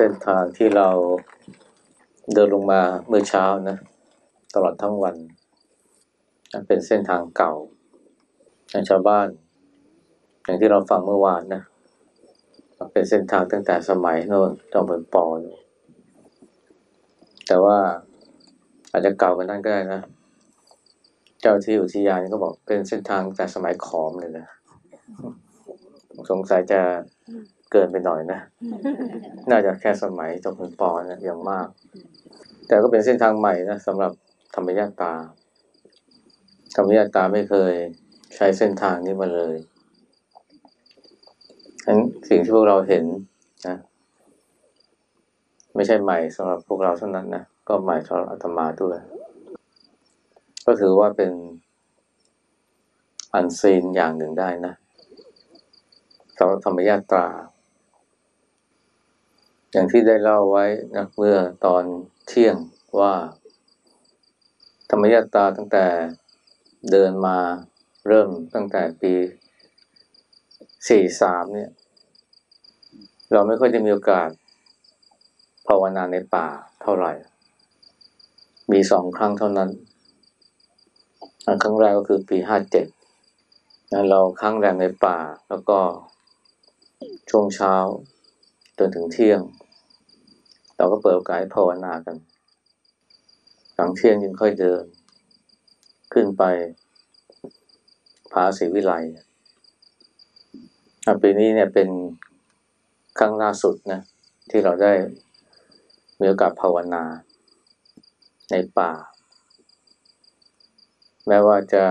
เส้นทางที่เราเดินลงมาเมื่อเช้านะ ตลอดทั้งวัน เป็นเส้นทางเก่าของชาวบ้าน อย่างที่เราฟังเมื่อวานนะเป็นเส้นทางตั้งแต่สมัยโน้นจอมพลปอแต่ว่าอาจจะเก่ากันนั่นก็ได้นะ เจ้าที่อุทยานก็บอกเป็นเส้นทางแต่สมัยขอมเลยนะ สงสัยจะ เกินไปหน่อยนะ น่าจะแค่สมัยจอมพลปอนะอย่างมาก แต่ก็เป็นเส้นทางใหม่นะสำหรับธรรมยาตา ธรรมยาตาไม่เคยใช้เส้นทางนี้มาเลยทั้งสิ่งที่พวกเราเห็นนะ ไม่ใช่ใหม่สำหรับพวกเราเท่านั้นนะ ก็ใหม่สำหรับอาตมาด้วย ก็ถือว่าเป็นอันซีนอย่างหนึ่งได้นะสำหรับธรรมยาตรา อย่างที่ได้เล่าไว้นะเมื่อตอนเที่ยงว่า ธรรมยาตาตั้งแต่เดินมาเริ่มตั้งแต่ปีสี่สามเนี่ย เราไม่ค่อยจะมีโอกาสภาวนาในป่าเท่าไหร่ มีสองครั้งเท่านั้นครั้งแรกก็คือปีห้าเจ็ดเราครั้งแรกในป่าแล้วก็ช่วงเช้าจนถึงเที่ยง เราก็เปิดโอกาสภาวนากัน หลังเที่ยงยังค่อยเดิน ขึ้นไปผาศรีวิไลปีนี้เนี่ยเป็นครั้งล่าสุดนะ ที่เราได้มีโอกาสภาวนา ในป่า แม้ว่าจะ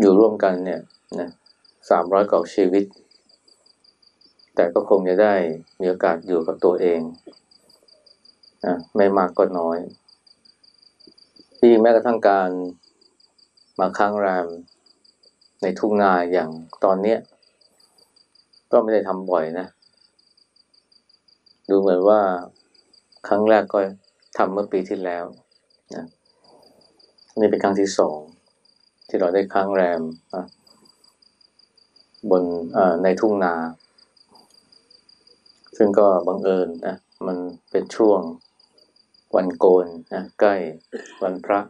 อยู่ร่วมกันเนี่ยนะสามร้อยกว่าชีวิต แต่ก็คงจะได้มีโอกาสอยู่กับตัวเองนะไม่มากก็น้อย ที่แม้กระทั่งการมาค้างแรมในทุ่งนาอย่างตอนเนี้ย ก็ไม่ได้ทำบ่อยนะ ดูเหมือนว่าครั้งแรกก็ทำเมื่อปีที่แล้วนะนี่เป็นครั้งที่สองที่เราได้ค้างแรมบนในทุ่งนา ซึ่งก็บังเอิญนะ มันเป็นช่วงวันโกนนะใกล้วันพระ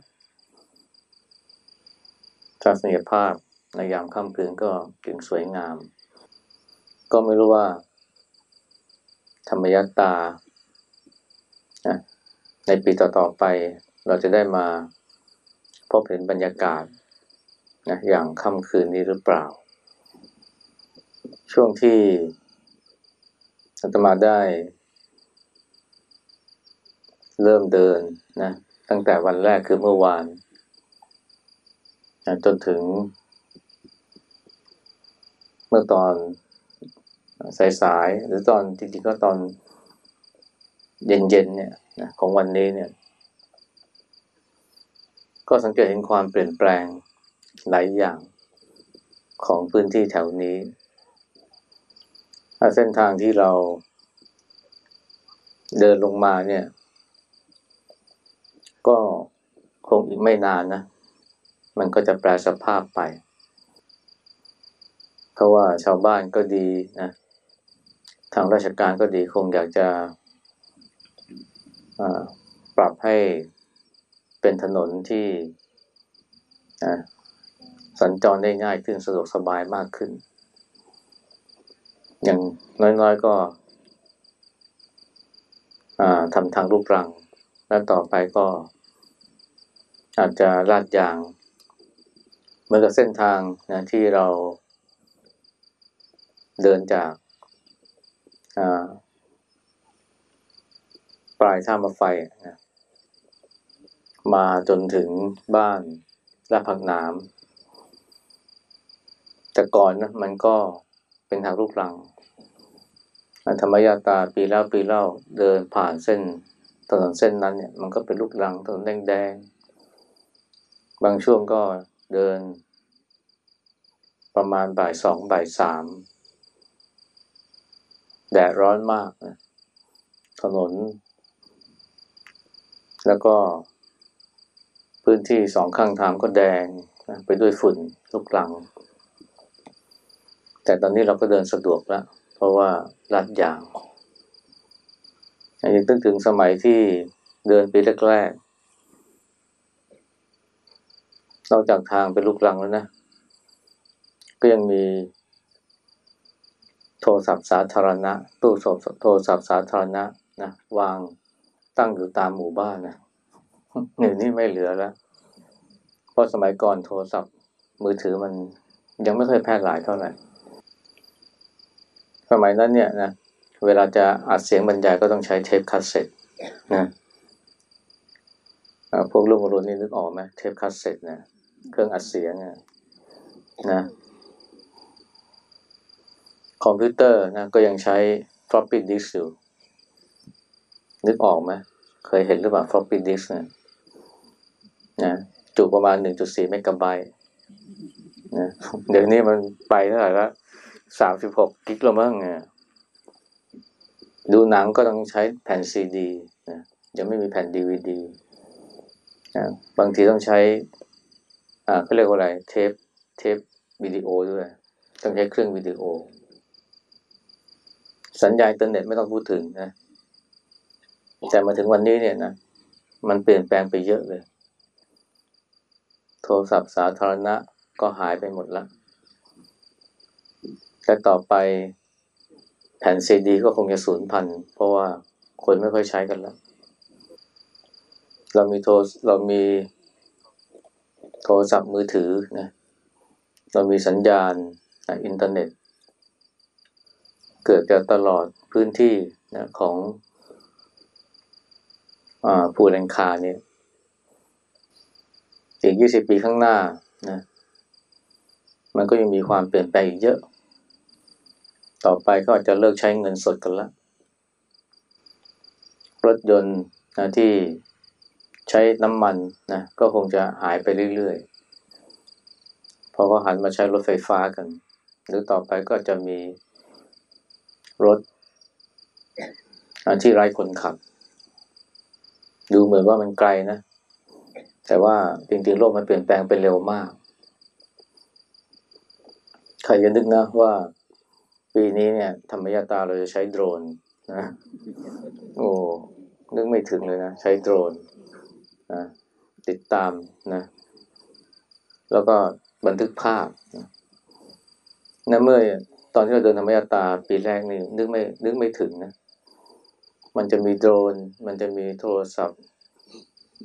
ทัศนียภาพในยามค่ำคืนก็จึงสวยงาม ก็ไม่รู้ว่า ธรรมยตานะในปีต่อๆไปเราจะได้มาพบเห็นบรรยากาศนะอย่างค่ำคืนนี้หรือเปล่า ช่วงที่ อาตมาได้ เริ่มเดินนะตั้งแต่วันแรกคือเมื่อวานนะจนถึง เมื่อตอนสายๆหรือตอนจริงๆก็ตอนเย็นๆเนี่ยนะของวันนี้เนี่ย ก็สังเกตเห็นความเปลี่ยนแปลงหลายอย่างของพื้นที่แถวนี้ เส้นทางที่เราเดินลงมาเนี่ย ก็คงอีกไม่นานนะ มันก็จะแปลสภาพไป เพราะว่าชาวบ้านก็ดีนะ ทางราชการก็ดีคงอยากจะปรับให้เป็นถนนที่สัญจรได้ง่ายขึ้นสะดวกสบายมากขึ้น อย่างน้อยๆก็ทำทางรูปรัง แล้วต่อไปก็ อาจจะลาดยาง เหมือนกับเส้นทางนะที่เราเดินจากปลายท่ามาไฟนะมาจนถึงบ้านลาดผักน้ำแต่ก่อนนะมันก็เป็นทางลูกรัง ธรรมยาตาปีแล้วปีเล่าเดินผ่านเส้นถนนเส้นนั้นเนี่ยมันก็เป็นลูกรังถนนแดงๆบางช่วงก็เดิน ประมาณบ่ายสองบ่ายสามแดดร้อนมากนะถนน แล้วก็ พื้นที่สองข้างทางก็แดงนะไปด้วยฝุ่นลูกลัง แต่ตอนนี้เราก็เดินสะดวกแล้ว ราะว่าลัดยางยังตึงถึงสมัยที่เดินปีแรกๆนอกจากทางเป็นลูกรังแล้วนะ ก็ยังมีโทรศัพท์สาธารณะ ตู้โทรศัพท์สาธารณะนะวางตั้งอยู่ตามหมู่บ้านนะหนึ่งนี่ไม่เหลือแล้ว เพราะสมัยก่อนโทรศัพท์มือถือมันยังไม่เคยแพร่หลายเท่าไหร่ สมัยนั้นเนี่ยนะเวลาจะอัดเสียงบรรยายก็ต้องใช้เทปคาสเซ็ตนะพวกลุงรุ่นนี่นึกออกไหมเทปคาสเซ็ตนะเครื่องอัดเสียงนะนะคอมพิวเตอร์นะก็ยังใช้ floppy disk อยู่ นึกออกไหมเคยเห็นหรือเปล่า floppy disk นะนะจุประมาณ 1.4 เมกะไบต์นะเดี๋ยวนี้มันไปเท่าไหร่ละ36กิกะมั้งเนี่ยดูหนังก็ต้องใช้แผ่นซีดีนะยังไม่มีแผ่นดีวีดีนะบางทีต้องใช้ อ่าเขาเรียกว่าอะไร เทป เทปวิดีโอด้วย ต้องใช้เครื่องวิดีโอ สัญญาณอินเทอร์เน็ตไม่ต้องพูดถึงนะ แต่มาถึงวันนี้เนี่ยนะ มันเปลี่ยนแปลงไปเยอะเลย โทรศัพท์สาธารณะก็หายไปหมดแล้ว และต่อไปแผ่นซีดีก็คงจะสูญพันธุ์เพราะว่าคนไม่ค่อยใช้กันแล้ว เรามีโทรเรามีโทรศัพท์มือถือนะเรามีสัญญาณอินเทอร์เน็ต เกิดจากตลอดพื้นที่นะของอผู้แรงคาเนี่ยอีกยี่สิบปีข้างหน้านะมันก็ยังมีความเปลี่ยนแปลงอีกเยอะ ต่อไปก็อาจจะเลิกใช้เงินสดกันแล้วรถยนต์นะที่ใช้น้ำมันนะก็คงจะหายไปเรื่อยๆพอเขาหันมาใช้รถไฟฟ้ากัน หรือต่อไปก็จะมีรถที่ไร้คนขับ ดูเหมือนว่ามันไกลนะ แต่ว่าจริงๆโลกมันเปลี่ยนแปลงไปเร็วมาก ใครจะนึกนะว่า ปีนี้เนี่ยธรรมยาตาเราจะใช้โดรนนะโอ้นึกไม่ถึงเลยนะ ใช้โดรนนะติดตามนะ แล้วก็บันทึกภาพนะนะเมื่อตอนที่เราเดินธรรมยาตาปีแรกนี่นึกไม่นึกไม่ถึงนะ มันจะมีโดรน มันจะมีโทรศัพท์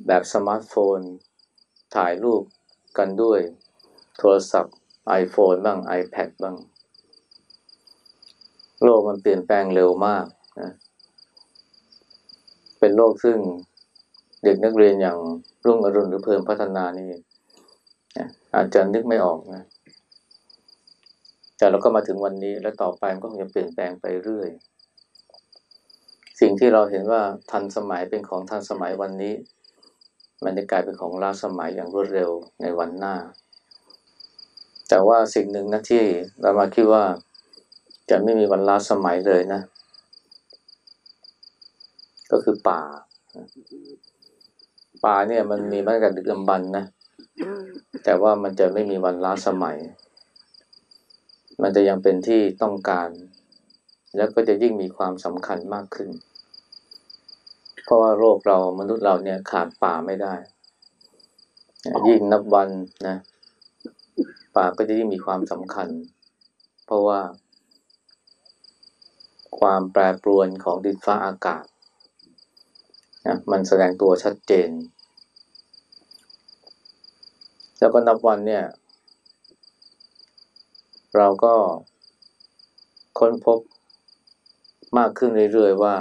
แบบสมาร์ทโฟน ถ่ายรูปกันด้วย โทรศัพท์ iPhone บ้าง iPad บ้าง โลกมันเปลี่ยนแปลงเร็วมากนะเป็นโลกซึ่งเด็กนักเรียนอย่างรุ่งอรุณหรือเพิ่มพัฒนานี่อาจจะนึกไม่ออกนะ แต่เราก็มาถึงวันนี้และต่อไปมันก็คงจะเปลี่ยนแปลงไปเรื่อย สิ่งที่เราเห็นว่าทันสมัยเป็นของทันสมัยวันนี้ มันจะกลายเป็นของล้าสมัยอย่างรวดเร็วในวันหน้า แต่ว่าสิ่งหนึ่งนะที่เรามาคิดว่า จะไม่มีวันล้าสมัยเลยนะ ก็คือป่า ป่าเนี่ยมันมีมาตั้งแต่ดึกดำบรรนะ แต่ว่ามันจะไม่มีวันล้าสมัย มันจะยังเป็นที่ต้องการ แล้วก็จะยิ่งมีความสำคัญมากขึ้น เพราะว่าโรคเรามนุษย์เราเนี่ยขาดป่าไม่ได้ ยิ่งนับวันนะ ป่าก็จะยิ่งมีความสำคัญ เพราะว่า ความแปรปรวนของดินฟ้าอากาศนะมันแสดงตัวชัดเจน แล้วก็นับวันเนี่ย เราก็ค้นพบมากขึ้นเรื่อยๆว่า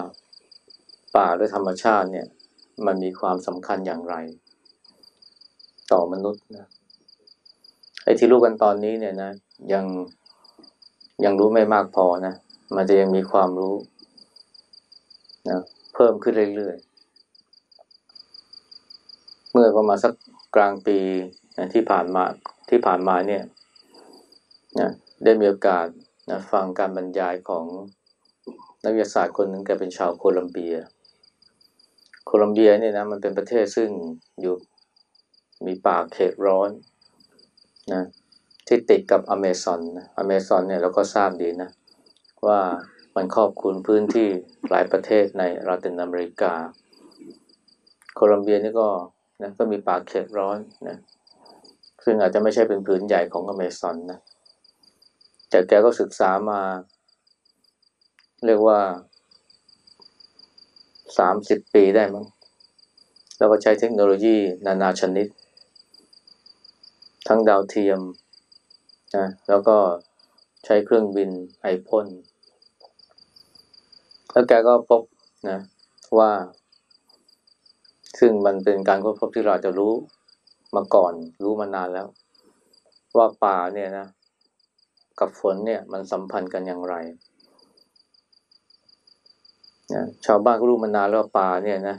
ป่าและธรรมชาติเนี่ย มันมีความสำคัญอย่างไร ต่อมนุษย์นะไอ้ที่รู้กันตอนนี้เนี่ยนะ ยังยังรู้ไม่มากพอนะ มันจะยังมีความรู้นะเพิ่มขึ้นเรื่อยๆ เมื่อประมาณสักกลางปีที่ผ่านมาที่ผ่านมาเนี่ยนะได้มีโอกาสนะฟังการบรรยายของนักวิทยาศาสตร์คนหนึ่งแกเป็นชาวโคลัมเบีย โคลัมเบียเนี่ยนะมันเป็นประเทศซึ่งอยู่มีป่าเขตร้อนนะที่ติดกับอเมซอนนะอเมซอนเนี่ยเราก็ทราบดีนะ ว่ามันครอบคลุมพื้นที่หลายประเทศในลาตินอเมริกา โคลัมเบียนี่ก็นะก็มีป่าเขตร้อนนะซึ่งอาจจะไม่ใช่เป็นผืนใหญ่ของอเมซอนนะแต่แกก็ศึกษามา เรียกว่าสามสิบปีได้มั้งแล้วก็ใช้เทคโนโลยีนานาชนิด ทั้งดาวเทียมนะแล้วก็ใช้เครื่องบินไอพ่น แล้วแกก็พบนะ ว่า ซึ่งมันเป็นการค้นพบที่เราจะรู้มาก่อน รู้มานานแล้ว ว่าป่าเนี่ยนะ กับฝนเนี่ย มันสัมพันธ์กันอย่างไรนะชาวบ้านก็รู้มานานแล้วว่าป่าเนี่ยนะ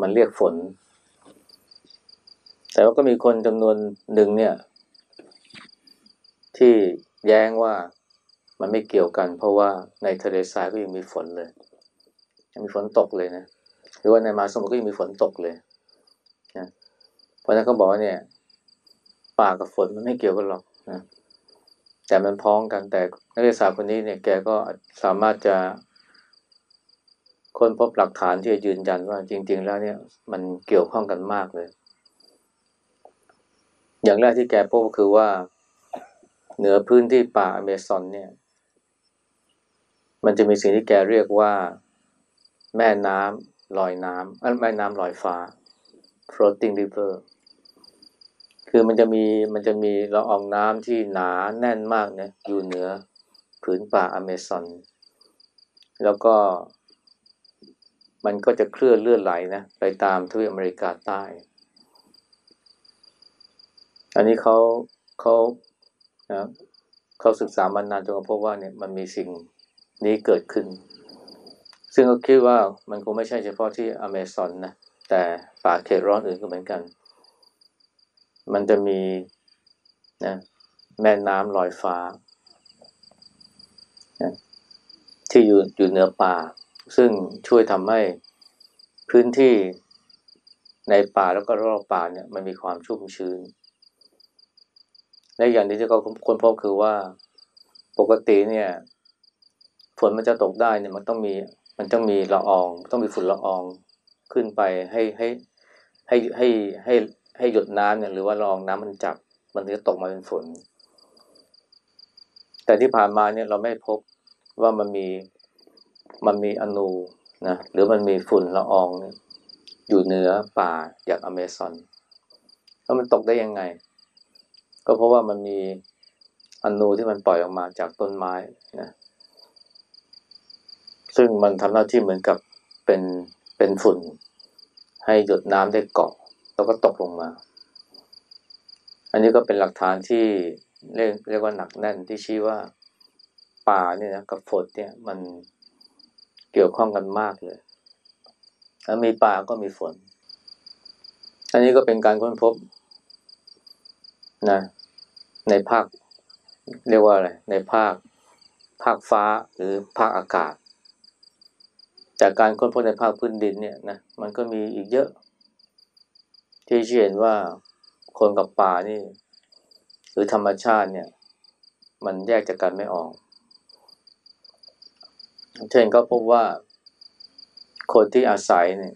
มันเรียกฝน แต่ว่าก็มีคนจำนวนหนึ่งเนี่ย ที่แย้งว่า มันไม่เกี่ยวกัน เพราะว่าในทะเลทรายก็ยังมีฝนเลย ยังมีฝนตกเลยนะ หรือว่าในมาสมุทรก็ยังมีฝนตกเลยนะเพราะนั้นเขาบอกว่าเนี่ยป่ากับฝนมันไม่เกี่ยวกันหรอกนะแต่มันพ้องกันแต่นักศึกษาคนนี้เนี่ยแกก็สามารถจะค้นพบหลักฐานที่จะยืนยันว่าจริง ๆ แล้วเนี่ย มันเกี่ยวข้องกันมากเลย อย่างแรกที่แกพบก็คือว่า เหนือพื้นที่ป่าอเมซอนเนี่ย มันจะมีสิ่งที่แกเรียกว่าแม่น้ำลอยน้ำแม่น้ำลอยฟ้า floating river คือมันจะมีมันจะมีละอองน้ำที่หนาแน่นมากเนี่ยอยู่เหนือผืนป่าอเมซอน แล้วก็ มันก็จะเคลื่อนเลื่อนไหลนะไปตามทวีปอเมริกาใต้ อันนี้เขาเขานะเขาศึกษามานานจนพบว่าเนี่ยมันมีสิ่ง นี้เกิดขึ้น ซึ่งเขาคิดว่ามันคงไม่ใช่เฉพาะที่อเมซอนนะ แต่ป่าเขตร้อนอื่นก็เหมือนกัน มันจะมีนะแม่น้ำลอยฟ้านะที่อยู่อยู่เหนือป่า ซึ่งช่วยทำให้พื้นที่ในป่าแล้วก็รอบป่าเนี่ยมันมีความชุ่มชื้น และอย่างที่เขาค้นพบคือว่าปกติเนี่ย ฝนมันจะตกได้เนี่ยมันต้องมีมันต้องมีละออง ต้องมีฝุ่นละอองขึ้นไปให้ให้ให้ให้ให้ให้หยดน้ำเนี่ยหรือว่าละอองน้ำมันจับ มันถึงจะตกมาเป็นฝน แต่ที่ผ่านมาเนี่ยเราไม่พบว่ามันมีมันมีอนูนะหรือมันมีฝุ่นละอองอยู่เหนือป่าอย่างอเมซอนแล้วมันตกได้ยังไง ก็เพราะว่ามันมีอนูที่มันปล่อยออกมาจากต้นไม้นะ ซึ่งมันทำหน้าที่เหมือนกับเป็นเป็นฝุ่น ให้หยดน้ำได้เกาะ แล้วก็ตกลงมา อันนี้ก็เป็นหลักฐานที่เรียกเรียกว่าหนักแน่นที่ชี้ว่าป่าเนี่ยนะกับฝนเนี่ยมันเกี่ยวข้องกันมากเลยแล้วมีป่าก็มีฝน อันนี้ก็เป็นการค้นพบนะในภาค เรียกว่าอะไร ในภาค ภาคฟ้าหรือภาคอากาศ จากการค้นพบในภาคพื้นดินเนี่ยนะมันก็มีอีกเยอะ ที่เห็นว่าคนกับป่านี่ หรือธรรมชาติเนี่ย มันแยกจากกันไม่ออก เช่นก็พบว่าคนที่อาศัยเนี่ย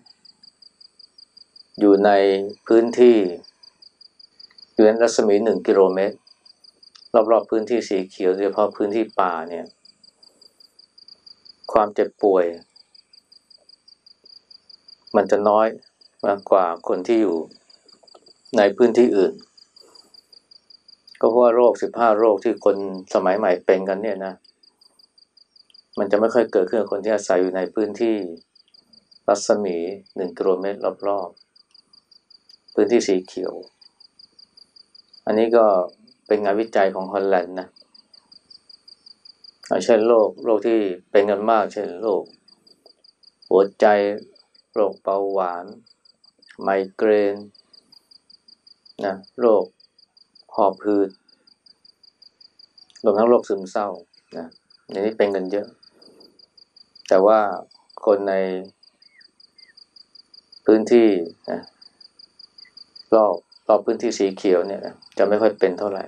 อยู่ในพื้นที่อยู่ในรัศมีหนึ่งกิโลเมตร รอบๆพื้นที่สีเขียวโดยเฉพาะพื้นที่ป่าเนี่ย ความเจ็บป่วย มันจะน้อยมากกว่าคนที่อยู่ในพื้นที่อื่น ก็เพราะว่าโรคสิบห้าโรคที่คนสมัยใหม่เป็นกันเนี่ยนะ มันจะไม่ค่อยเกิดขึ้นคนที่อาศัยอยู่ในพื้นที่รัศมีหนึ่งกิโลเมตรรอบๆ พื้นที่สีเขียว อันนี้ก็เป็นงานวิจัยของฮอลแลนด์นะเช่นโรคโรคที่เป็นกันมาก เช่นโรคหัวใจ โรคเบาหวาน ไมเกรนนะโรคหอบหืดรวมทั้งโรคซึมเศร้านะอันนี้เป็นกันเยอะ แต่ว่าคนในพื้นที่นะรอบรอบพื้นที่สีเขียวเนี่ยจะไม่ค่อยเป็นเท่าไหร่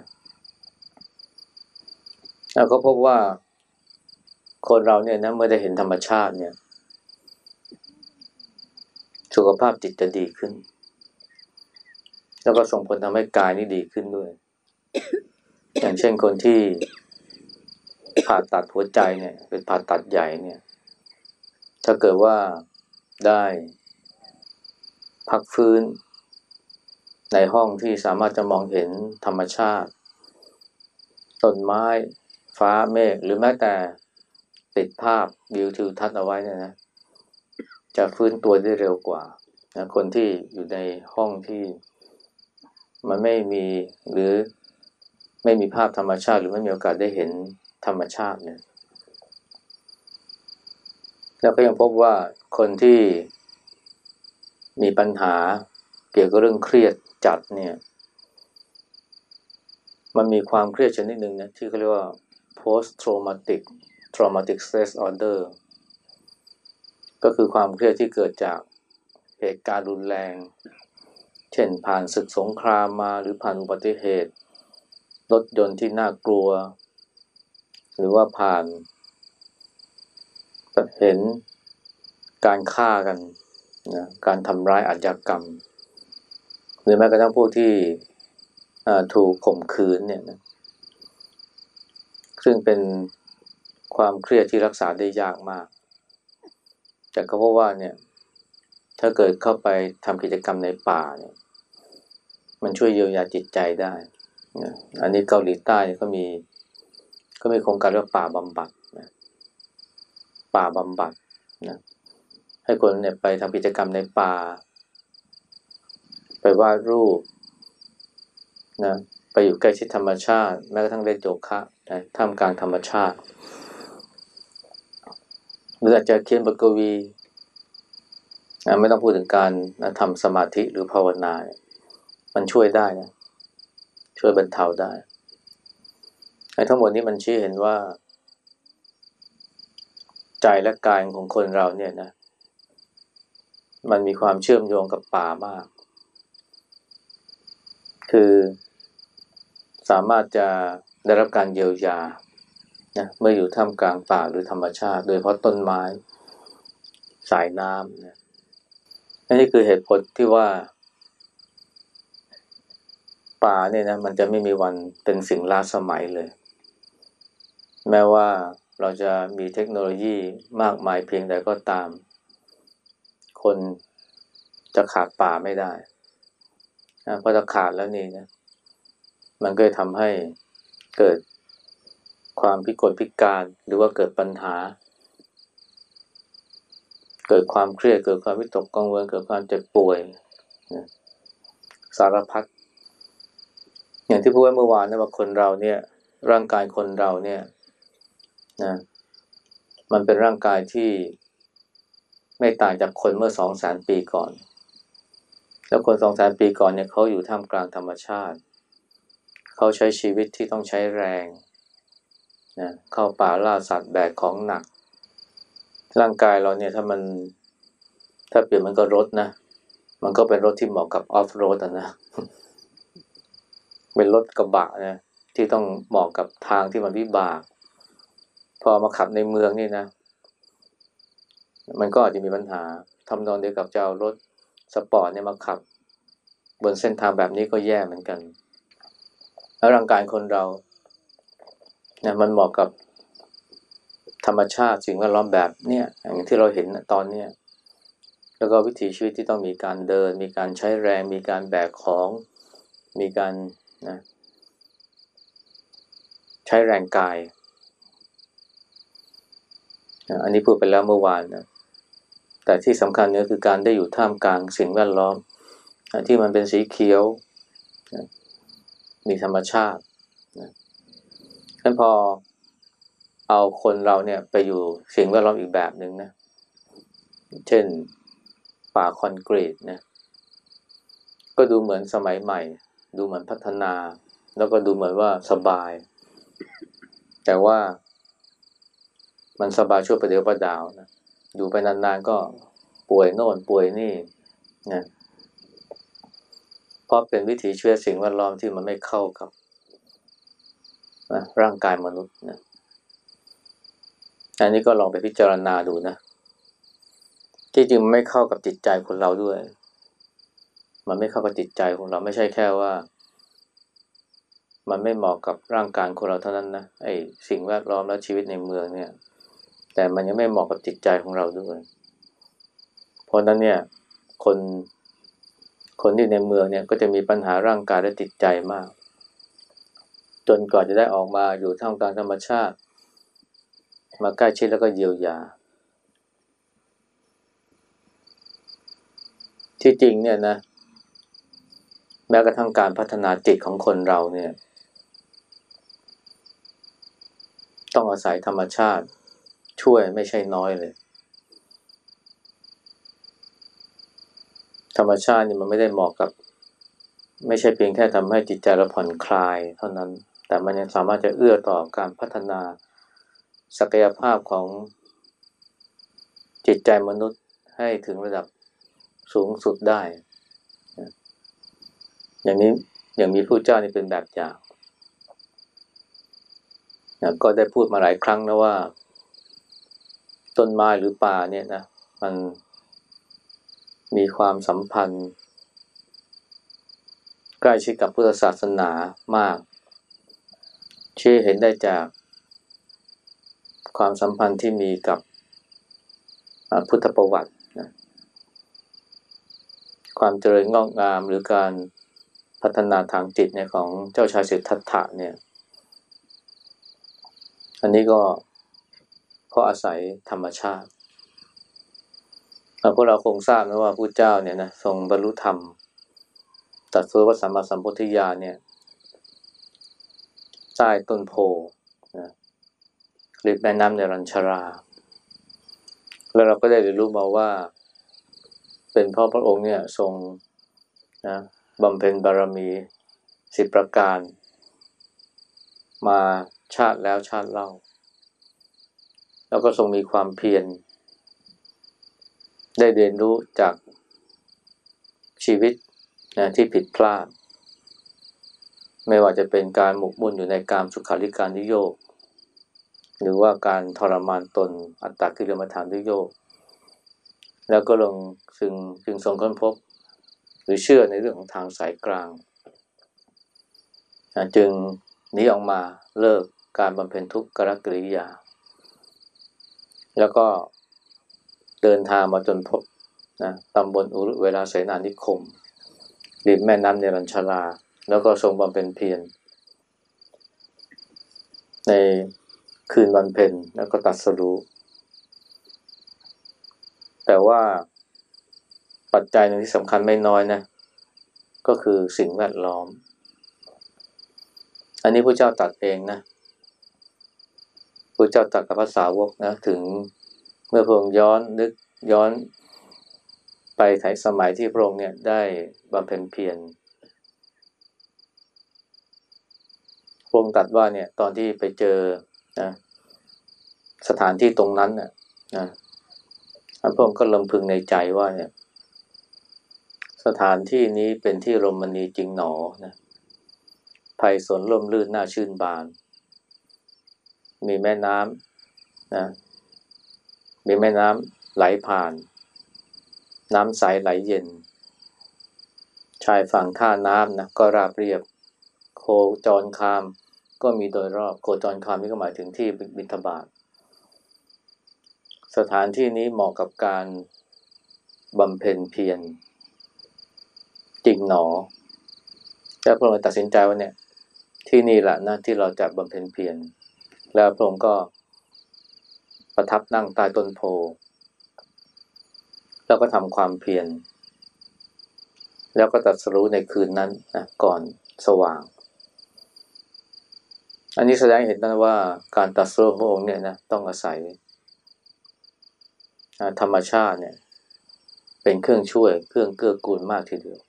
แล้วก็พบว่าคนเราเนี่ยนะเมื่อได้เห็นธรรมชาติเนี่ย สุขภาพจิตจะดีขึ้น แล้วก็ส่งผลทำให้กายนี่ดีขึ้นด้วย อย่างเช่นคนที่ผ่าตัดหัวใจเนี่ย เป็นผ่าตัดใหญ่เนี่ย ถ้าเกิดว่าได้พักฟื้น ในห้องที่สามารถจะมองเห็นธรรมชาติต้นไม้ ฟ้าเมฆหรือแม้แต่ติดภาพวิวทิวทัศน์เอาไว้เนี่ยนะ จะฟื้นตัวได้เร็วกว่านะคนที่อยู่ในห้องที่มันไม่มีหรือไม่มีภาพธรรมชาติ หรือไม่มีโอกาสได้เห็นธรรมชาติเนี่ยแล้วก็ยังพบว่าคนที่มีปัญหาเกี่ยวกับเรื่องเครียดจัดเนี่ย มันมีความเครียดชนิดหนึ่งนะที่เขาเรียกว่า post traumatic traumatic stress order ก็คือความเครียดที่เกิดจากเหตุการณ์รุนแรง เช่นผ่านศึกสงครามมาหรือผ่านอุบัติเหตุ รถยนต์ที่น่ากลัว หรือว่าผ่านเห็นการฆ่ากันนะการทำร้ายอาชญากรรม หรือแม้กระทั่งผู้ที่ถูกข่มขืนเนี่ยนะซึ่งเป็นความเครียดที่รักษาได้ยากมาก แต่ก็เพราะว่าเนี่ย ถ้าเกิดเข้าไปทำกิจกรรมในป่าเนี่ย มันช่วยเยียวยาจิตใจได้นะอันนี้เกาหลีใต้ก็มี ก็มีโครงการเรียกป่าบำบัดนะป่าบำบัดนะให้คนเนี่ยไปทำกิจกรรมในป่า ไปวาดรูปนะไปอยู่ใกล้ชิดธรรมชาติ แม้กระทั่งเล่นโยคะนะท่ามกลางธรรมชาติ หรืออาจจะเขียนบทกวีไม่ต้องพูดถึงการทำสมาธิหรือภาวนา มันช่วยได้นะ ช่วยบรรเทาได้ไอ้ทั้งหมดนี้มันชี้เห็นว่า ใจและกายของคนเราเนี่ยนะ มันมีความเชื่อมโยงกับป่ามาก คือสามารถจะได้รับการเยียวยา นะเมื่ออยู่ท่ามกลางป่าหรือธรรมชาติ โดยเพราะต้นไม้สายน้ำนะนี่คือเหตุผลที่ว่า ป่าเนี่ยนะมันจะไม่มีวันเป็นสิ่งล้าสมัยเลย แม้ว่าเราจะมีเทคโนโลยีมากมายเพียงใดก็ตาม คนจะขาดป่าไม่ได้นะเพราะถ้าขาดแล้วนี่นะมันก็จะทำให้เกิด ความพิกลพิการหรือว่าเกิดปัญหา เกิดความเครียดเกิดความวิตกกังวลเกิดความเจ็บป่วยสารพัดอย่างที่พูดไว้เมื่อวานนะว่าคนเราเนี่ย ร่างกายคนเราเนี่ยนะมันเป็นร่างกายที่ไม่ต่างจากคนเมื่อสองแสนปีก่อน แล้วคนสองแสนปีก่อนเนี่ยเขาอยู่ท่ามกลางธรรมชาติ เขาใช้ชีวิตที่ต้องใช้แรง นะเข้าป่าล่าสัตว์แบกของหนัก ร่างกายเราเนี่ยถ้ามันถ้าเปลี่ยนมันก็รถนะ มันก็เป็นรถที่เหมาะกับออฟโรดนะ เป็นรถกระบะนะที่ต้องเหมาะกับทางที่มันวิบาก พอมาขับในเมืองนี่นะ มันก็อาจจะมีปัญหาทำนองเดียวกับเจ้ารถสปอร์ตเนี่ยมาขับ บนเส้นทางแบบนี้ก็แย่เหมือนกัน แล้วร่างกายคนเรา นะมันเหมาะกับธรรมชาติสิ่งแวดล้อมแบบเนี้ยอย่างที่เราเห็นตอนเนี้ยแล้วก็วิถีชีวิตที่ต้องมีการเดิน มีการใช้แรง มีการแบกของมีการนะใช้แรงกาย อันนี้พูดไปแล้วเมื่อวานนะแต่ที่สำคัญเนี่ยคือการได้อยู่ท่ามกลางสิ่งแวดล้อม ที่มันเป็นสีเขียว มีธรรมชาติฉะ นั้นพอเอาคนเราเนี่ยไปอยู่สิ่งแวดล้อมอีกแบบหนึ่งนะ เช่นป่าคอนกรีตนะ ก็ดูเหมือนสมัยใหม่ ดูเหมือนพัฒนา แล้วก็ดูเหมือนว่าสบาย แต่ว่ามันสบายชั่วประเดี๋ยวประดาวนะ อยู่ไปนานๆก็ป่วยโน่นป่วยนี่นะเพราะเป็นวิถีชีวิตสิ่งแวดล้อมที่มันไม่เข้ากับ นะร่างกายมนุษย์นะอันนี้ก็ลองไปพิจารณาดูนะที่จริงไม่เข้ากับจิตใจคนเราด้วย มันไม่เข้ากับจิตใจของเราไม่ใช่แค่ว่า มันไม่เหมาะกับร่างกายของเราเท่านั้นนะไอ้สิ่งแวดล้อมและชีวิตในเมืองเนี่ย แต่มันยังไม่เหมาะกับจิตใจของเราด้วย เพราะนั้นเนี่ย คนคนที่ในเมืองเนี่ยก็จะมีปัญหาร่างกายและจิตใจมาก จนกว่าจะได้ออกมาอยู่ท่ามกลางธรรมชาติ มาใกล้ชิดแล้วก็เยียวยา ที่จริงเนี่ยนะ แม้กระทั่งการพัฒนาจิตของคนเราเนี่ย ต้องอาศัยธรรมชาติ ช่วยไม่ใช่น้อยเลย ธรรมชาตินี่มันไม่ได้เหมาะกับ ไม่ใช่เพียงแค่ทำให้จิตใจเราผ่อนคลายเท่านั้น แต่มันยังสามารถจะเอื้อต่อการพัฒนาศักยภาพของจิตใจมนุษย์ให้ถึงระดับสูงสุดได้ อย่างนี้อย่างมีผู้เจ้านี่เป็นแบบอย่างก็ได้พูดมาหลายครั้งนะว่า ต้นไม้หรือป่าเนี่ยนะ มันมีความสัมพันธ์ ใกล้ชิดกับพุทธศาสนามาก ชี้เห็นได้จากความสัมพันธ์ที่มีกับพุทธประวัตินะความเจริญงอกงามหรือการพัฒนาทางจิตเนี่ยของเจ้าชายสิทธัตถะเนี่ย อันนี้ก็เพราะอาศัยธรรมชาติพวกเราคงทราบนะว่าผู้เจ้าเนี่ยนะทรงบรรลุธรรมตัดสู้พระสัมมาสัมพุทธญาเนี่ย ใต้ต้นโพนะริมแม่น้ำในรัญชรา แล้วเราก็ได้เรียนรู้มาว่า เป็นพราะพระองค์เนี่ยทรงนะบำเพ็ญบารมีสิบประการ มาชาติแล้วชาติเล่า แล้วก็ทรงมีความเพียรได้เรียนรู้จากชีวิตนะที่ผิดพลาด ไม่ว่าจะเป็นการหมกมุ่นอยู่ในการสุขาริการนิโยกหรือว่าการทรมานตนอัตตากิลมฐานนิโยกแล้วก็ลงซึ่งจึงทรงค้นพบ หรือเชื่อในเรื่องของทางสายกลาง จึงนี้ออกมาเลิกการบำเพ็ญทุกขกรกิริยา แล้วก็เดินทางมาจนพบนะตำบลอุรุเวลาเสนานิคมริมแม่น้ำเนรัญชลา แล้วก็ทรงบำเพ็ญเพียรในคืนวันเพ็ญแล้วก็ตัดสรู้แต่ว่าปัจจัยหนึ่งที่สำคัญไม่น้อยนะ ก็คือสิ่งแวดล้อม อันนี้พระเจ้าตัดเองนะพระเจ้าตัดกับภาษาวกนะ ถึงเมื่อพระองค์ย้อนนึกย้อนไปถ่ายสมัยที่พระองค์เนี่ยได้บำเพ็ญเพียร พระองค์ตัดว่าเนี่ยตอนที่ไปเจอนะสถานที่ตรงนั้นน่ะนะพระองค์ก็ลำพึงในใจว่าเนี่ย สถานที่นี้เป็นที่รมณีจริงหนอนะภัยสนร่มลื่นน่าชื่นบาน มีแม่น้ำนะมีแม่น้ำไหลผ่าน น้ำใสไหลเย็น ชายฝั่งท่าน้ำนะก็ราบเรียบ โคจรคาม ก็มีโดยรอบโคจรคามนี่ก็หมายถึงที่บิณฑบาตสถานที่นี้เหมาะกับการบำเพ็ญเพียรจริงหนอแล้วพระองค์ตัดสินใจว่าเนี่ย ที่นี่แหละนะที่เราจะบำเพ็ญเพียรแล้วพระองค์ก็ประทับนั่งใต้ต้นโพแล้วก็ทำความเพียรแล้วก็ตัดสรู้ในคืนนั้นนะก่อนสว่าง อันนี้แสดงเห็นนะว่าการตัดสู้ของพระองค์เนี่ยนะต้องอาศัยธรรมชาติเนี่ย เป็นเครื่องช่วยเครื่องเกื้อกูลมากทีเดียว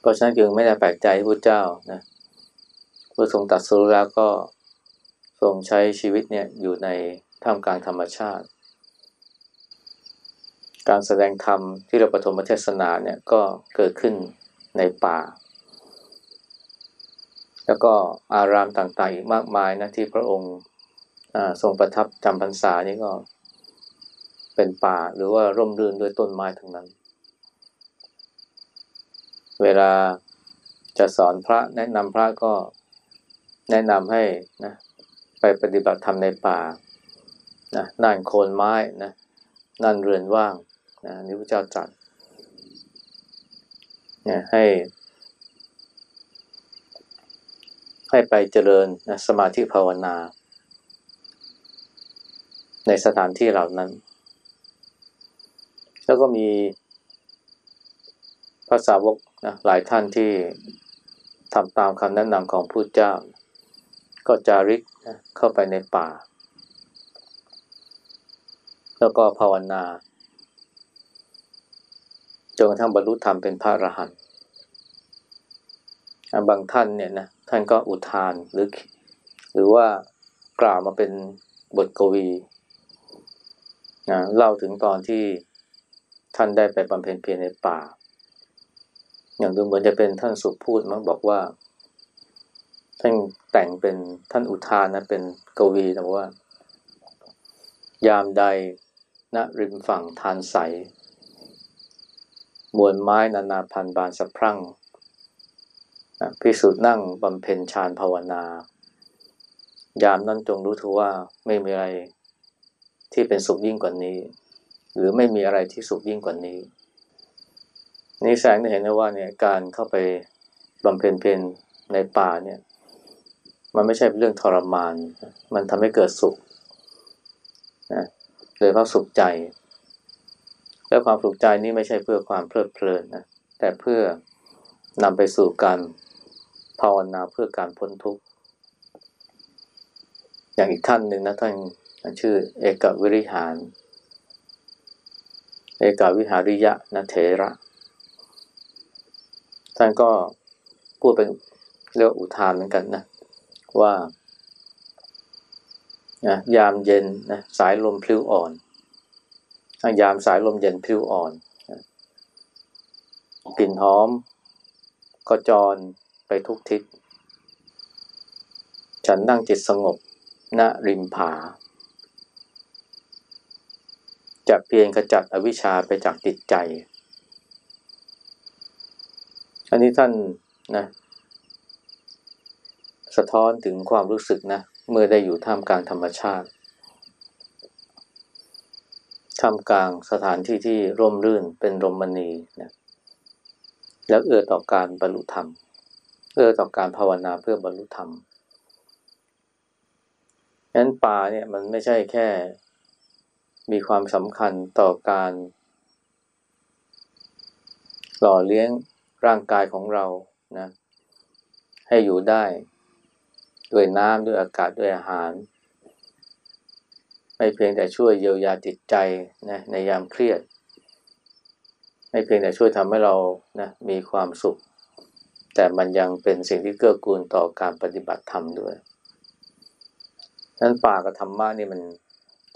เพราะฉะนั้นจึงไม่ได้แปลกใจที่พระเจ้านะเมื่อทรงตัดสู้แล้วก็ทรงใช้ชีวิตเนี่ยอยู่ในท่ามกลางธรรมชาติ การแสดงธรรมที่เราปฐมเทศนาเนี่ยก็เกิดขึ้นในป่า แล้วก็อารามต่างๆอีกมากมายนะที่พระองค์ทรงประทับจำพรรษานี่ก็เป็นป่าหรือว่าร่มรื่นด้วยต้นไม้ทั้งนั้น เวลาจะสอนพระแนะนำพระก็แนะนำให้นะไปปฏิบัติธรรมในป่านะนั่นโคนไม้นะนั่นเรือนว่างนะนี่พระเจ้าจัดเนี่ยให้ ให้ไปเจริญนะสมาธิภาวนา ในสถานที่เหล่านั้น แล้วก็มีภาษาวกนะหลายท่านที่ทำตามคำแนะนำของผู้เจ้า ก็จาริกนะเข้าไปในป่า แล้วก็ภาวนาจนกระทั่งบรรลุธรรมเป็นพระอรหันต์บางท่านเนี่ยนะ ท่านก็อุทานหรือหรือว่ากล่าวมาเป็นบทกวีนะเล่าถึงตอนที่ท่านได้ไปบำเพ็ญเพียรในป่า อย่างดูเหมือนจะเป็นท่านสุพูดมั้งบอกว่า ท่านแต่งเป็นท่านอุทานนะเป็นกวีนะว่า ยามใดณริมฝั่งทานใส มวลไม้นานาพันบานสะพรั่ง พิสุทธ์นั่งบำเพ็ญฌานภาวนา ยามนั้นจงรู้ถือว่าไม่มีอะไรที่เป็นสุขยิ่งกว่านี้ หรือไม่มีอะไรที่สุขยิ่งกว่านี้ นี่แสดงให้เห็นได้ว่าเนี่ยการเข้าไปบำเพ็ญเพียรในป่าเนี่ย มันไม่ใช่เป็นเรื่องทรมาน มันทำให้เกิดสุขนะโดยเพราะสุขใจ และความสุขใจนี่ไม่ใช่เพื่อความเพลิดเพลินนะแต่เพื่อนำไปสู่การ ภาวนาเพื่อการพ้นทุกข์ อย่างอีกท่านหนึ่งนะท่านชื่อ เอกวิริหาร เอกวิหาริยะนะเถระ ท่านก็พูดเป็นเรื่องอุทานเหมือนกันนะว่านะยามเย็นนะสายลมพลิ้วอ่อน ยามสายลมเย็นพลิ้วอ่อนกลิ่นหอมก็จร ไปทุกทิศ ฉันนั่งจิตสงบณริมผา จะเพียงขจัดอวิชชาไปจากจิตใจ อันนี้ท่านนะสะท้อนถึงความรู้สึกนะ เมื่อได้อยู่ท่ามกลางธรรมชาติ ท่ามกลางสถานที่ที่ร่มรื่นเป็นรมณีนะแล้วเอื้อต่อการบรรลุธรรม เอื้อต่อการภาวนาเพื่อบรรลุธรรมนั้นป่าเนี่ยมันไม่ใช่แค่มีความสำคัญต่อการ หล่อเลี้ยงร่างกายของเรานะให้อยู่ได้ด้วยน้ำด้วยอากาศด้วยอาหาร ไม่เพียงแต่ช่วยเยียวยาจิตใจนะในยามเครียด ไม่เพียงแต่ช่วยทำให้เรานะมีความสุข แต่มันยังเป็นสิ่งที่เกื้อกูลต่อการปฏิบัติธรรมด้วยนั้นป่ากับธรรมะนี่มัน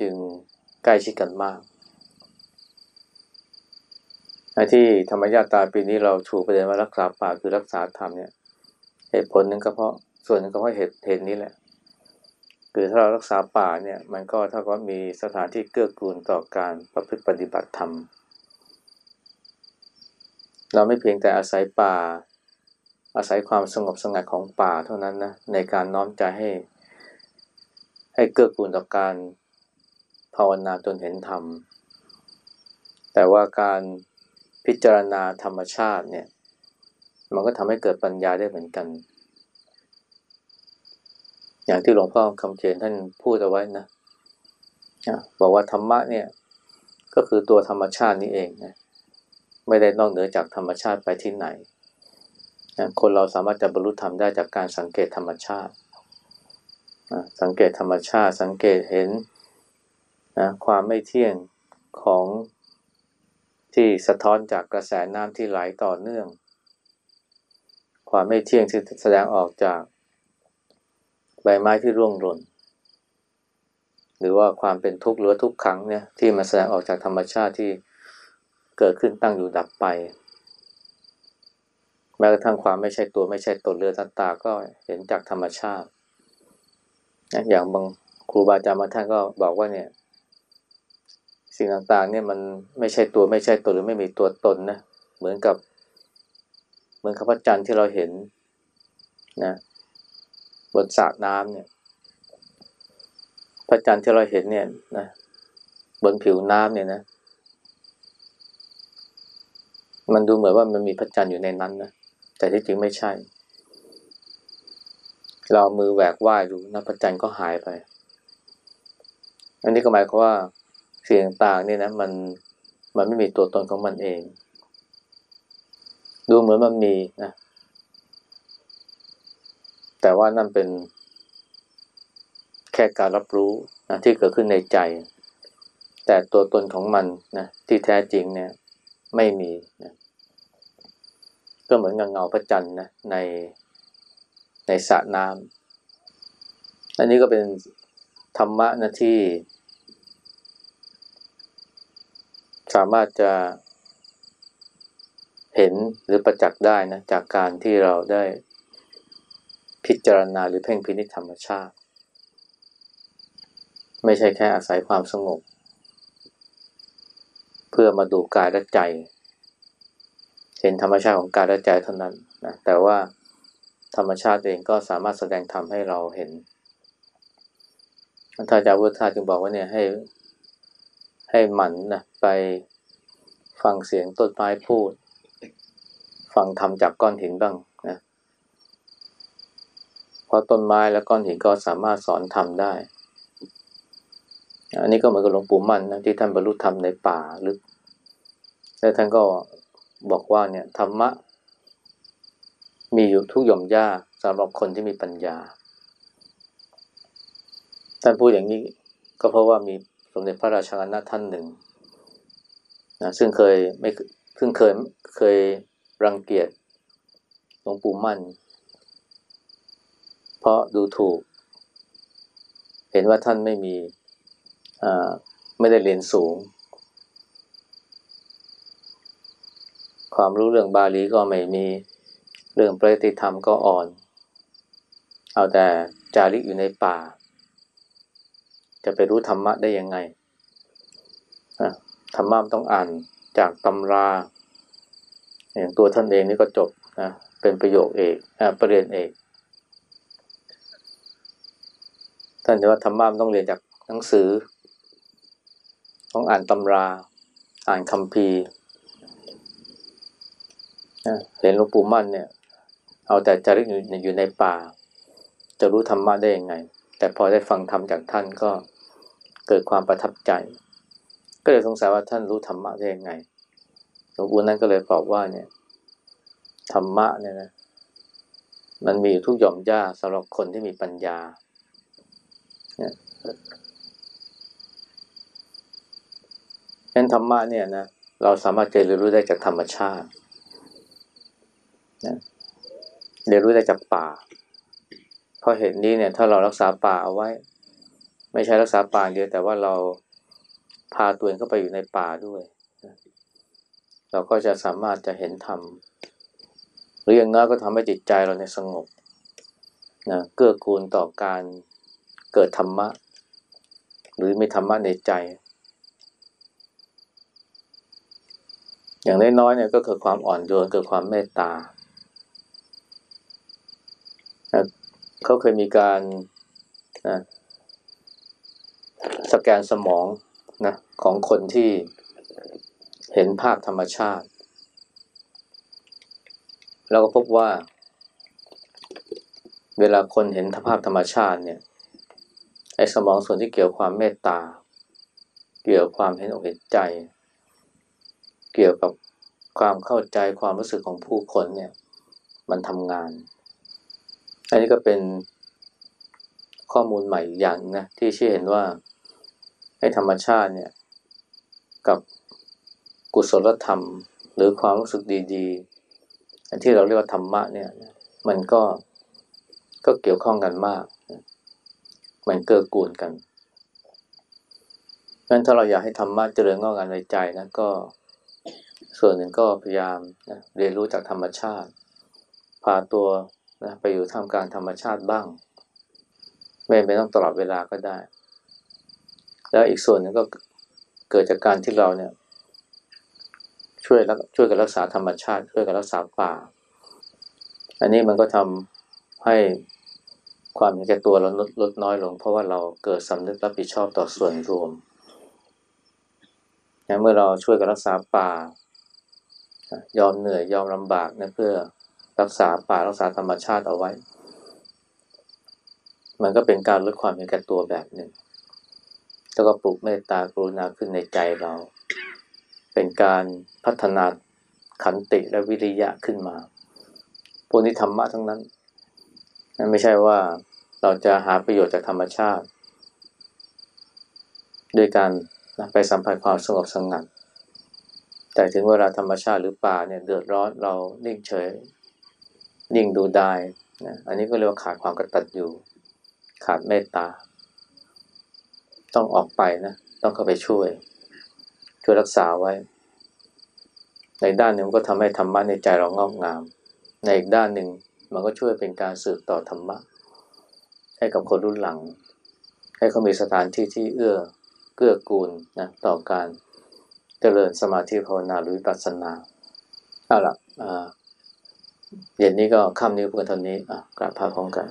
จึงใกล้ชิดกันมากที่ธรรมญาตาปีนี้เราชูประเด็นว่ารักษาป่าคือรักษาธรรมเนี่ย เหตุผลหนึ่งก็เพราะส่วนหนึ่งก็เพราะเหตุเหตุนี้แหละ คือถ้าเรารักษาป่าเนี่ย มันก็เท่ากับมีสถานที่เกื้อกูลต่อการประพฤติปฏิบัติธรรมเราไม่เพียงแต่อาศัยป่า อาศัยความสงบสงัดของป่าเท่านั้นนะในการน้อมใจให้ ให้เกื้อกูลต่อการภาวนาจนเห็นธรรม แต่ว่าการพิจารณาธรรมชาติเนี่ย มันก็ทำให้เกิดปัญญาได้เหมือนกัน อย่างที่หลวงพ่อคำเขียนท่านพูดเอาไว้นะบอกว่าธรรมะเนี่ย ก็คือตัวธรรมชาตินี้เองนะไม่ได้นอกเหนือจากธรรมชาติไปที่ไหน คนเราสามารถจะบรรลุธรรมได้จากการสังเกตธรรมชาติ สังเกตธรรมชาติ สังเกตเห็นนะความไม่เที่ยงของที่สะท้อนจากกระแสน้ำที่ไหลต่อเนื่อง ความไม่เที่ยงที่แสดงออกจากใบไม้ที่ร่วงหล่น หรือว่าความเป็นทุกข์หรือทุกขังเนี่ยที่มาแสดงออกจากธรรมชาติที่เกิดขึ้นตั้งอยู่ดับไป แม้กระทั่งความไม่ใช่ตัวไม่ใช่ตนเรือทัตตาก็เห็นจากธรรมชาติ อย่างบางครูบาอาจารย์มางท่านก็บอกว่าเนี่ย สิ่งต่างๆ เนี่ยมันไม่ใช่ตัวไม่ใช่ตนหรือไม่มีตัวตนนะเหมือนกับ เหมือนกับพจันทร์ที่เราเห็นนะบนสระน้ำเนี่ย พระจันทร์ที่เราเห็นเนี่ยนะบนผิวน้ำเนี่ยนะมันดูเหมือนว่ามันมีพระจันทร์อยู่ในนั้นนะ แต่ที่จริงไม่ใช่ เรามือแหวกว่ายดูนะพระจันทร์ก็หายไป อันนี้ก็หมายความว่าสิ่งต่างๆเนี่ยนะมันมันไม่มีตัวตนของมันเอง ดูเหมือนมันมีนะแต่ว่านั่นเป็น แค่การรับรู้นะที่เกิดขึ้นในใจ แต่ตัวตนของมันนะที่แท้จริงเนี่ย ไม่มีนะ ก็เหมือนเงาเงาพระจันทร์นะในในสระน้ำอันนี้ก็เป็นธรรมะนะที่ สามารถจะเห็นหรือประจักษ์ได้นะจากการที่เราได้พิจารณาหรือเพ่งพินิจธรรมชาติ ไม่ใช่แค่อาศัยความสงบ เพื่อมาดูกายและใจ เห็นธรรมชาติของกายและใจเท่านั้นนะแต่ว่าธรรมชาติเองก็สามารถแสดงธรรมให้เราเห็นท่านอาจารย์วุฒิจึงบอกว่าเนี่ยให้ให้หมันนะไปฟังเสียงต้นไม้พูด ฟังธรรมจากก้อนหินบ้างนะเพราะต้นไม้และก้อนหินก็สามารถสอนธรรมได้ อันนี้ก็เหมือนกับหลวงปู่มั่นนะที่ท่านบรรลุธรรมในป่าลึกแล้วท่านก็ บอกว่าเนี่ยธรรมะ มีอยู่ทุกหย่อมหญ้าสำหรับคนที่มีปัญญาท่านพูดอย่างนี้ก็เพราะว่ามีสมเด็จพระราชาคณะท่านหนึ่งนะซึ่งเคยไม่ซึ่งเคยเคยรังเกียจหลวงปู่มั่น เพราะดูถูก เห็นว่าท่านไม่มีไม่ได้เรียนสูง ความรู้เรื่องบาลีก็ไม่มีเรื่องปฏิธรรมก็อ่อน เอาแต่จาริกอยู่ในป่า จะไปรู้ธรรมะได้ยังไงธรรมะต้องอ่านจากตำรา อย่างตัวท่านเองนี่ก็จบนะเป็นประโยคเอกประเรียนเอก ท่านจะว่าธรรมะต้องเรียนจากหนังสือ ต้องอ่านตำรา อ่านคำพี เห็นหลวงปู่มั่นเนี่ย เอาแต่จาริกอยู่ในป่า จะรู้ธรรมะได้ยังไง แต่พอได้ฟังธรรมจากท่านก็เกิดความประทับใจ ก็เลยสงสัยว่าท่านรู้ธรรมะได้ยังไงหลวงปู่นั้นก็เลยบอกว่าเนี่ยธรรมะเนี่ยนะมันมีอยู่ทุกหย่อมหญ้าสำหรับคนที่มีปัญญาเนี่ยงั้นธรรมะเนี่ยนะเราสามารถเรียนรู้ได้จากธรรมชาติ นะเรียนรู้ได้จากป่า เพราะเหตุนี้เนี่ย ถ้าเรารักษาป่าเอาไว้ ไม่ใช่รักษาป่าเดียวแต่ว่าเราพาตัวเองเข้าไปอยู่ในป่าด้วยนะเราก็จะสามารถจะเห็นธรรมหรืออย่างน้อยก็ทำให้จิตใจเราเนี่ยสงบนะเกื้อกูลต่อการเกิดธรรมะ หรือไมีธรรมะในใจ อย่างน้อยๆเนี่ยก็เกิดความอ่อนโยนเกิดความเมตตา เขาเคยมีการนะสแกนสมองนะของคนที่เห็นภาพธรรมชาติ แล้วก็พบว่า เวลาคนเห็นภาพธรรมชาติเนี่ยไอ้สมองส่วนที่เกี่ยวความเมตตา เกี่ยวความเห็นอกเห็นใจ เกี่ยวกับความเข้าใจความรู้สึกของผู้คนเนี่ย มันทำงาน อันนี้ก็เป็นข้อมูลใหม่อย่างนะที่ชี้เห็นว่าให้ธรรมชาติเนี่ย กับกุศลธรรม หรือความรู้สึกดีๆที่เราเรียกว่าธรรมะเนี่ย มันก็ก็เกี่ยวข้องกันมากมันเกื้อกูลกันงั้นถ้าเราอยากให้ธรรมะเจริญงอกงามในใจนะก็ส่วนหนึ่งก็พยายามนะเรียนรู้จากธรรมชาติ พาตัว นะไปอยู่ท่ามกลางธรรมชาติบ้าง ไม่ไม่ต้องตลอดเวลาก็ได้ แล้วอีกส่วนหนึ่งก็เกิดจากการที่เราเนี่ย ช่วยช่วยกันรักษาธรรมชาติ ช่วยกันรักษาป่า อันนี้มันก็ทำให้ความเห็นแก่ตัวเราลดลดน้อยลง เพราะว่าเราเกิดสำนึกรับผิดชอบต่อส่วนรวมเมื่อเราช่วยกันรักษาป่ายอมเหนื่อยยอมลำบากนะเพื่อ รักษาป่ารักษาธรรมชาติเอาไว้ มันก็เป็นการลดความเห็นแก่ตัวแบบหนึ่ง แล้วก็ปลุกเมตตากรุณาขึ้นในใจเรา เป็นการพัฒนาขันติและวิริยะขึ้นมา พวกนี้ธรรมะทั้งนั้นไม่ใช่ว่าเราจะหาประโยชน์จากธรรมชาติ ด้วยการไปสัมผัสความสงบสงัดแต่ถึงเวลาธรรมชาติหรือป่าเนี่ยเดือดร้อนเรานิ่งเฉย นิ่งดูได้นะอันนี้ก็เรียกว่าขาดความกระตัญญูขาดเมตตา ต้องออกไปนะ ต้องเข้าไปช่วย ช่วยรักษาไว้ ในด้านหนึ่งก็ทำให้ธรรมะในใจเรางอกงาม ในอีกด้านหนึ่งมันก็ช่วยเป็นการสืบต่อธรรมะ ให้กับคนรุ่นหลัง ให้เขามีสถานที่ที่เอื้อเกื้อกูลนะต่อการเจริญสมาธิภาวนาหรือปัสสนาเอาล่ะ เย็นนี้ก็ค่ำนี้พูดกันเท่านี้กราบพาพร้อมกัน